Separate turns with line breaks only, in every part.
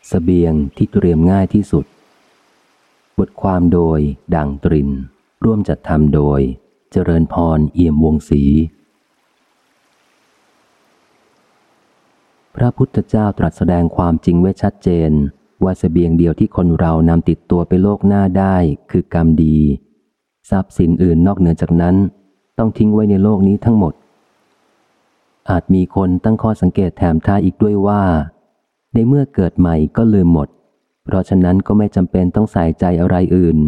สเสบียงที่เตรียมง่ายที่สุด บทความโดยดังตริน ร่วมจัดทำโดย เจริญพรเอี่ยมวงศรีพระพุทธเจ้าตรัสแสดงความจริงไว้ชัดเจน ว่าสเสบียงเดียวที่คนเรานำติดตัวไปโลกหน้าได้คือกรรมดี ทรัพย์สินอื่นนอกเหนือจากนั้น ต้องทิ้งไว้ในโลกนี้ทั้งหมด อาจมีคนตั้งข้อสังเกตแถมท้ายอีกด้วยว่า ในเมื่อเกิดใหม่ก็ลืมหมด เพราะฉะนั้นก็ไม่จำเป็นต้องใส่ใจอะไรอื่น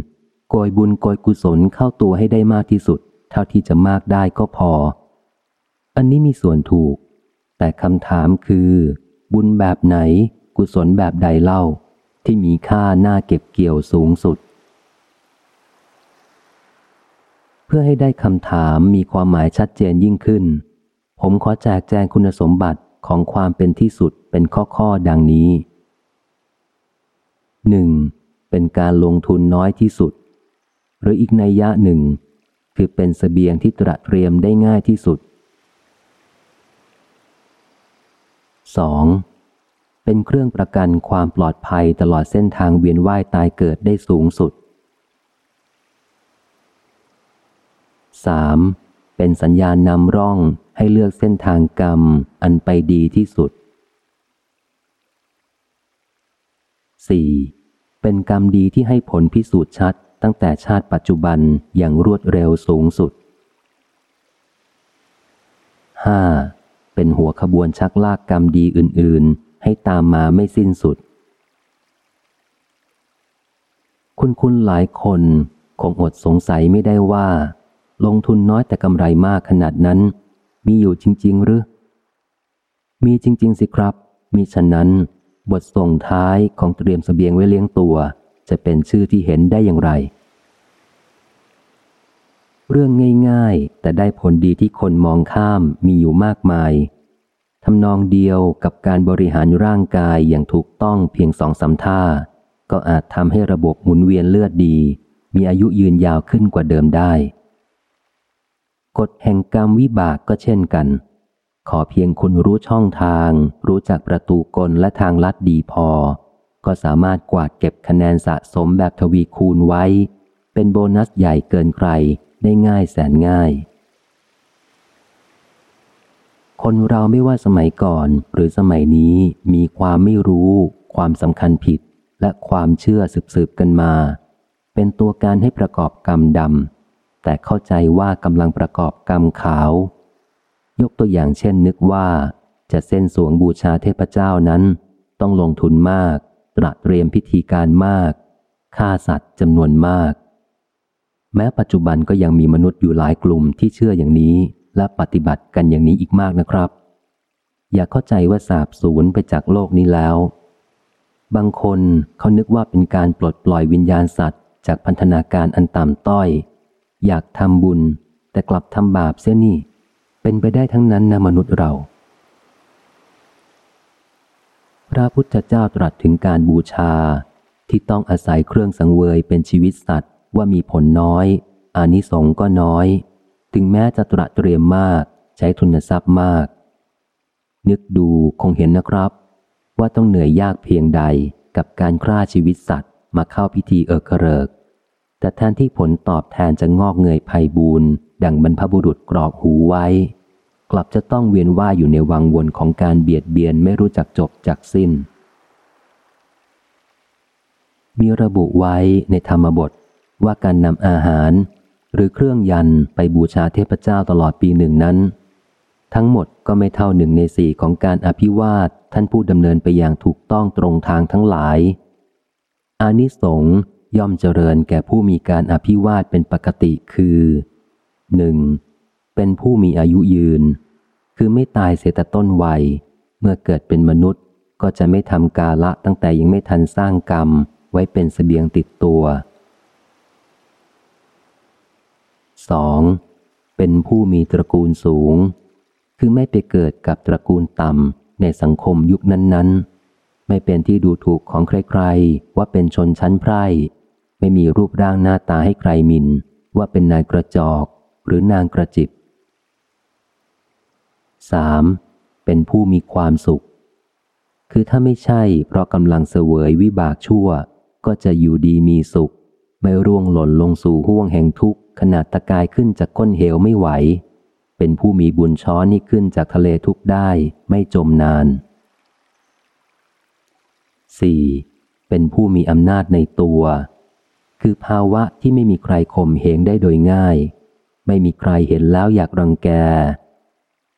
โกยบุญโกยกุศลเข้าตัวให้ได้มากที่สุด เท่าที่จะมากได้ก็พอ อันนี้มีส่วนถูก แต่คำถามคือ บุญแบบไหน กุศลแบบใดเล่า ที่มีค่าน่าเก็บเกี่ยวสูงสุด เพื่อให้ได้คำถามมีความหมายชัดเจนยิ่งขึ้น ผมขอแจกแจงคุณสมบัติ ของความเป็นที่สุดเป็นข้อข้อดังนี้หนึ่งเป็นการลงทุนน้อยที่สุด หรืออีกนัยยะหนึ่ง คือเป็นสเสบียงที่ตระเตรียมได้ง่ายที่สุด 2. เป็นเครื่องประกันความปลอดภัยตลอดเส้นทางเวียนว่ายตายเกิดได้สูงสุด 3. เป็นสัญญาณนำร่องให้เลือกเส้นทางกรรมอันไปดีที่สุด 4. เป็นกรรมดีที่ให้ผลพิสูจน์ชัดตั้งแต่ชาติปัจจุบันอย่างรวดเร็วสูงสุด 5. เป็นหัวขบวนชักลากกรรมดีอื่น ๆ ให้ตามมาไม่สิ้นสุด คุณคุณหลายคนคงอดสงสัยไม่ได้ว่า ลงทุนน้อยแต่กำไรมากขนาดนั้น มีอยู่จริง ๆ หรือ มีจริง ๆ สิครับ มีฉะนั้น บทส่งท้ายของเตรียมสเสบียงไว้เลี้ยงตัว จะเป็นชื่อที่เห็นได้อย่างไร เรื่องง่าย ๆ แต่ได้ผลดีที่คนมองข้ามมีอยู่มากมายทำนองเดียวกับการบริหารร่างกายอย่างถูกต้องเพียงสองสาท่า ก็อาจทำให้ระบบหมุนเวียนเลือดดี มีอายุยืนยาวขึ้นกว่าเดิมได้ กฎแห่งกรรมวิบากก็เช่นกัน ขอเพียงคุณรู้ช่องทาง รู้จักประตูกลและทางลัดดีพอ ก็สามารถกวาดเก็บคะแนนสะสมแบบทวีคูณไว้ เป็นโบนัสใหญ่เกินใครได้ง่ายแสนง่าย คนเราไม่ว่าสมัยก่อนหรือสมัยนี้มีความไม่รู้ ความสำคัญผิด และความเชื่อสืบๆกันมา เป็นตัวการให้ประกอบกรรมดำ แต่เข้าใจว่ากำลังประกอบกรรมขาว ยกตัวอย่างเช่นนึกว่า จะเส้นสวงบูชาเทพเจ้านั้น ต้องลงทุนมาก ตระเตรียมพิธีการมากฆ่าสัตว์จำนวนมาก แม้ปัจจุบันก็ยังมีมนุษย์อยู่หลายกลุ่มที่เชื่ออย่างนี้และปฏิบัติกันอย่างนี้อีกมากนะครับ อย่าเข้าใจว่าสาบสูญไปจากโลกนี้แล้ว บางคนเขานึกว่าเป็นการปลดปล่อยวิญญาณสัตว์ จากพันธนาการอันต่ำต้อย อยากทำบุญ แต่กลับทำบาปเสียนี่ เป็นไปได้ทั้งนั้นนะมนุษย์เรา พระพุทธเจ้าตรัสถึงการบูชาที่ต้องอาศัยเครื่องสังเวยเป็นชีวิตสัตว์ ว่ามีผลน้อยอานิสงส์ก็น้อย ถึงแม้จะตระเตรียมมากใช้ทุนทรัพย์มาก นึกดูคงเห็นนะครับ ว่าต้องเหนื่อยยากเพียงใดกับการฆ่าชีวิตสัตว์มาเข้าพิธีเอิกเริก แต่แทนที่ผลตอบแทนจะงอกเงยภัยบูนดังบรรพบุรุษกรอกหูไว้ กลับจะต้องเวียนว่ายอยู่ในวังวนของการเบียดเบียนไม่รู้จักจบจักสิ้น มีระบุไว้ในธรรมบทว่าการนำอาหาร หรือเครื่องยันไปบูชาเทพเจ้าตลอดปีหนึ่งนั้น ทั้งหมดก็ไม่เท่าหนึ่งในสี่ของการอภิวาทท่านผู้ดำเนินไปอย่างถูกต้องตรงทางทั้งหลายอานิสงส์ ย่อมเจริญแก่ผู้มีการอภิวาทเป็นปกติคือหนึ่งเป็นผู้มีอายุยืน คือไม่ตายเสียแต่ต้นวัย เมื่อเกิดเป็นมนุษย์ก็จะไม่ทำกาละตั้งแต่ยังไม่ทันสร้างกรรมไว้เป็นสเสบียงติดตัว 2. เป็นผู้มีตระกูลสูง คือไม่ไปเกิดกับตระกูลต่ำในสังคมยุคนั้น ๆ ไม่เป็นที่ดูถูกของใครๆ ว่าเป็นชนชั้นไพร่ ไม่มีรูปร่างหน้าตาให้ใครมินว่าเป็นนายกระจอกหรือนางกระจิบ 3. เป็นผู้มีความสุข คือถ้าไม่ใช่เพราะกำลังเสวยวิบากชั่ว ก็จะอยู่ดีมีสุข ไม่ร่วงหล่นลงสู่ห่วงแห่งทุกข์ขนาดตะกายขึ้นจากก้นเหวไม่ไหว เป็นผู้มีบุญช้อนนี่ขึ้นจากทะเลทุกข์ได้ไม่จมนาน 4. เป็นผู้มีอำนาจในตัว คือภาวะที่ไม่มีใครข่มเหงได้โดยง่าย ไม่มีใครเห็นแล้วอยากรังแก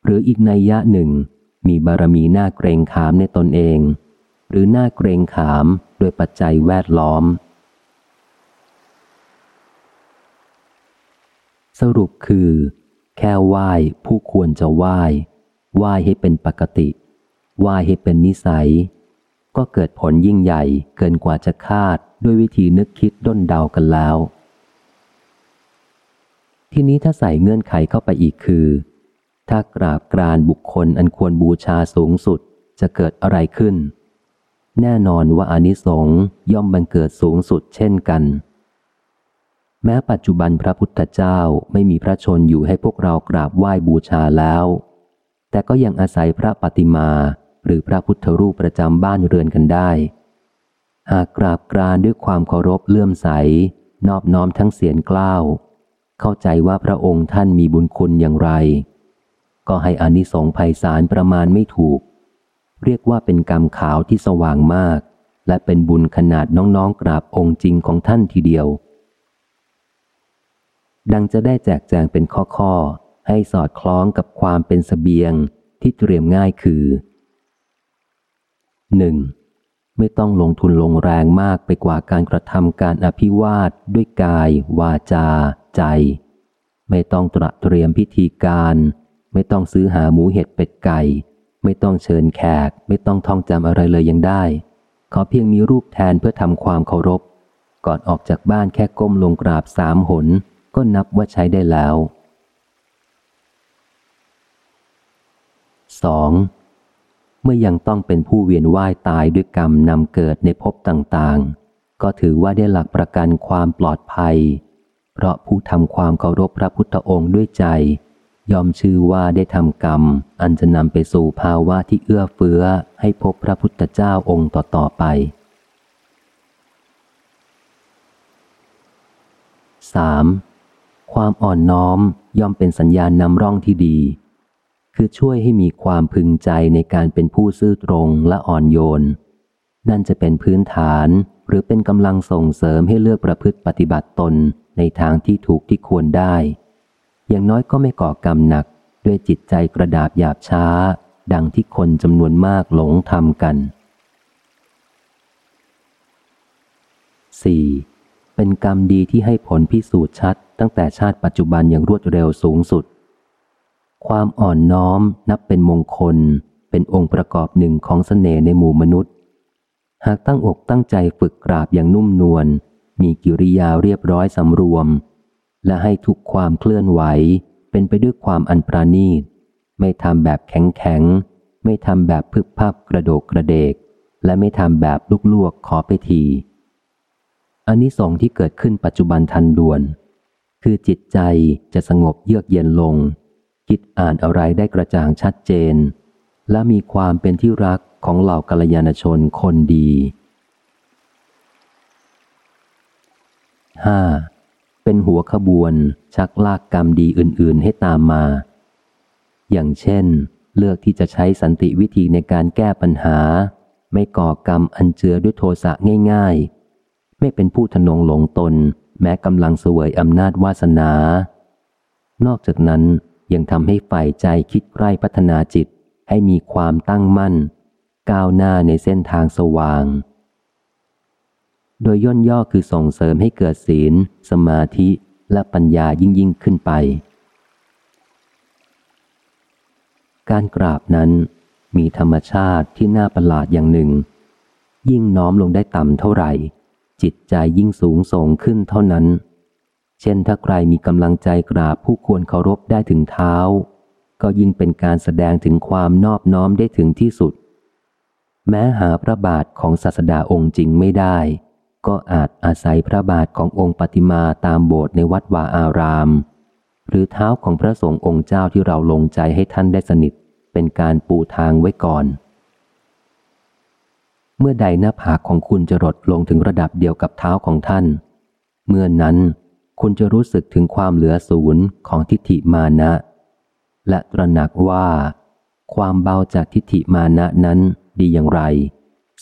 หรืออีกนัยยะหนึ่ง มีบารมีหน้าเกรงขามในตนเอง หรือหน้าเกรงขามโดยปัจจัยแวดล้อม สรุปคือ แค่ไหว้ผู้ควรจะไหว้ไหว้ให้เป็นปกติไหว้ให้เป็นนิสัย ก็เกิดผลยิ่งใหญ่เกินกว่าจะคาดด้วยวิธีนึกคิดด้นเดากันแล้ว ทีนี้ถ้าใส่เงื่อนไขเข้าไปอีกคือ ถ้ากราบกรานบุคคลอันควรบูชาสูงสุดจะเกิดอะไรขึ้น แน่นอนว่าอานิสงส์ย่อมบังเกิดสูงสุดเช่นกัน แม้ปัจจุบันพระพุทธเจ้าไม่มีพระชนอยู่ให้พวกเรากราบไหว้บูชาแล้ว แต่ก็ยังอาศัยพระปฏิมา หรือพระพุทธรูปประจำบ้านเรือนกันได้ หากกราบกรานด้วยความเคารพเลื่อมใส นอบน้อมทั้งเสียงกล้าว เข้าใจว่าพระองค์ท่านมีบุญคุณอย่างไร ก็ให้อานิสงส์ภัยสารประมาณไม่ถูก เรียกว่าเป็นกรรมขาวที่สว่างมาก และเป็นบุญขนาดน้องๆกราบองค์จริงของท่านทีเดียว ดังจะได้แจกแจงเป็นข้อๆให้สอดคล้องกับความเป็นสเสบียงที่เตรียมง่ายคือ หนึ่งไม่ต้องลงทุนลงแรงมากไปกว่าการกระทำการอภิวาทด้วยกาย วาจา ใจ ไม่ต้องตระเตรียมพิธีการ ไม่ต้องซื้อหาหมูเห็ดเป็ดไก่ ไม่ต้องเชิญแขก ไม่ต้องท่องจำอะไรเลยยังได้ ขอเพียงมีรูปแทนเพื่อทำความเคารพ ก่อนออกจากบ้านแค่ก้มลงกราบสามหน ก็นับว่าใช้ได้แล้ว 2. เมื่อยังต้องเป็นผู้เวียนว่ายตายด้วยกรรมนำเกิดในภพต่างๆ ก็ถือว่าได้หลักประกันความปลอดภัย เพราะผู้ทำความเคารพพระพุทธองค์ด้วยใจ ยอมชื่อว่าได้ทำกรรม อันจะนำไปสู่ภาวะที่เอื้อเฟื้อให้พบพระพุทธเจ้าองค์ต่อๆไป 3. ความอ่อนน้อมย่อมเป็นสัญญาณนำร่องที่ดี คือช่วยให้มีความพึงใจในการเป็นผู้ซื่อตรงและอ่อนโยน นั่นจะเป็นพื้นฐานหรือเป็นกำลังส่งเสริมให้เลือกประพฤติปฏิบัติตนในทางที่ถูกที่ควรได้ อย่างน้อยก็ไม่ก่อกรรมหนักด้วยจิตใจกระดาบหยาบช้า ดังที่คนจำนวนมากหลงทำกัน 4. เป็นกรรมดีที่ให้ผลพิสูจน์ชัดตั้งแต่ชาติปัจจุบันอย่างรวดเร็วสูงสุด ความอ่อนน้อมนับเป็นมงคล เป็นองค์ประกอบหนึ่งของสเสน่ห์ในหมู่มนุษย์ หากตั้งอกตั้งใจฝึกกราบอย่างนุ่มนวล มีกิริยาเรียบร้อยสำรวม และให้ทุกความเคลื่อนไหว เป็นไปด้วยความอันปราณีต ไม่ทำแบบแข็งแข็ง ไม่ทำแบบพึบพับกระโดกกระเดก และไม่ทำแบบลุกลวกขอไปทีอันนี้สองที่เกิดขึ้นปัจจุบันทันด่วน คือจิตใจจะสงบเยือกเย็นลง คิดอ่านอะไรได้กระจ่างชัดเจน และมีความเป็นที่รักของเหล่ากัลยาณชนคนดี 5. เป็นหัวขบวน ชักลากกรรมดีอื่น ๆ ให้ตามมา อย่างเช่น เลือกที่จะใช้สันติวิธีในการแก้ปัญหา ไม่ก่อกรรมอันเจือด้วยโทสะง่าย ๆ ไม่เป็นผู้ทนงหลงตน แม้กำลังเสวยอำนาจวาสนา นอกจากนั้น ยังทำให้ฝ่ายใจคิดใกล้พัฒนาจิตให้มีความตั้งมั่น ก้าวหน้าในเส้นทางสว่าง โดยย่นย่อคือส่งเสริมให้เกิดศีล สมาธิและปัญญายิ่งยิ่งขึ้นไป การกราบนั้นมีธรรมชาติที่น่าประหลาดอย่างหนึ่ง ยิ่งน้อมลงได้ต่ำเท่าไหร่ จิตใจยิ่งสูงส่งขึ้นเท่านั้น เช่นถ้าใครมีกำลังใจกราบผู้ควรเคารพได้ถึงเท้า ก็ยิ่งเป็นการแสดงถึงความนอบน้อมได้ถึงที่สุด แม้หาพระบาทของศาสดาองค์จริงไม่ได้ ก็อาจอาศัยพระบาทขององค์ปฏิมาตามโบสถ์ในวัดวาอาราม หรือเท้าของพระสงฆ์องค์เจ้าที่เราลงใจให้ท่านได้สนิท เป็นการปูทางไว้ก่อน เมื่อใดหน้าผากของคุณจะรดลงถึงระดับเดียวกับเท้าของท่าน เมื่อนั้น คุณจะรู้สึกถึงความเหลือศูนย์ของทิฏฐิมานะ และตระหนักว่า ความเบาจากทิฏฐิมานะนั้นดีอย่างไร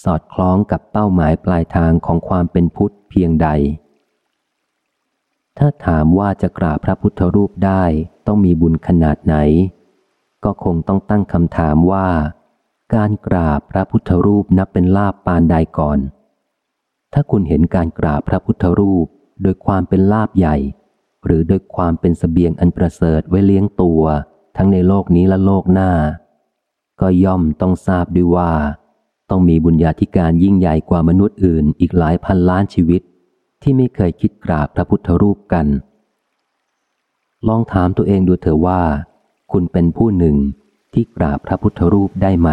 สอดคล้องกับเป้าหมายปลายทางของความเป็นพุทธเพียงใด ถ้าถามว่าจะกราบพระพุทธรูปได้ต้องมีบุญขนาดไหน ก็คงต้องตั้งคำถามว่า การกราบพระพุทธรูปนับเป็นลาบปานใดก่อนถ้าคุณเห็นการกราบพระพุทธรูป โดยความเป็นลาบใหญ่ หรือโดยความเป็นสเสบียงอันประเสริฐไว้เลี้ยงตัว ทั้งในโลกนี้และโลกหน้า ก็ย่อมต้องทราบด้วยว่า ต้องมีบุญญาธิการยิ่งใหญ่กว่ามนุษย์อื่นอีกหลายพันล้านชีวิต ที่ไม่เคยคิดกราบพระพุทธรูปกัน ลองถามตัวเองดูเถอะว่า คุณเป็นผู้หนึ่งที่กราบพระพุทธรูปได้ไหม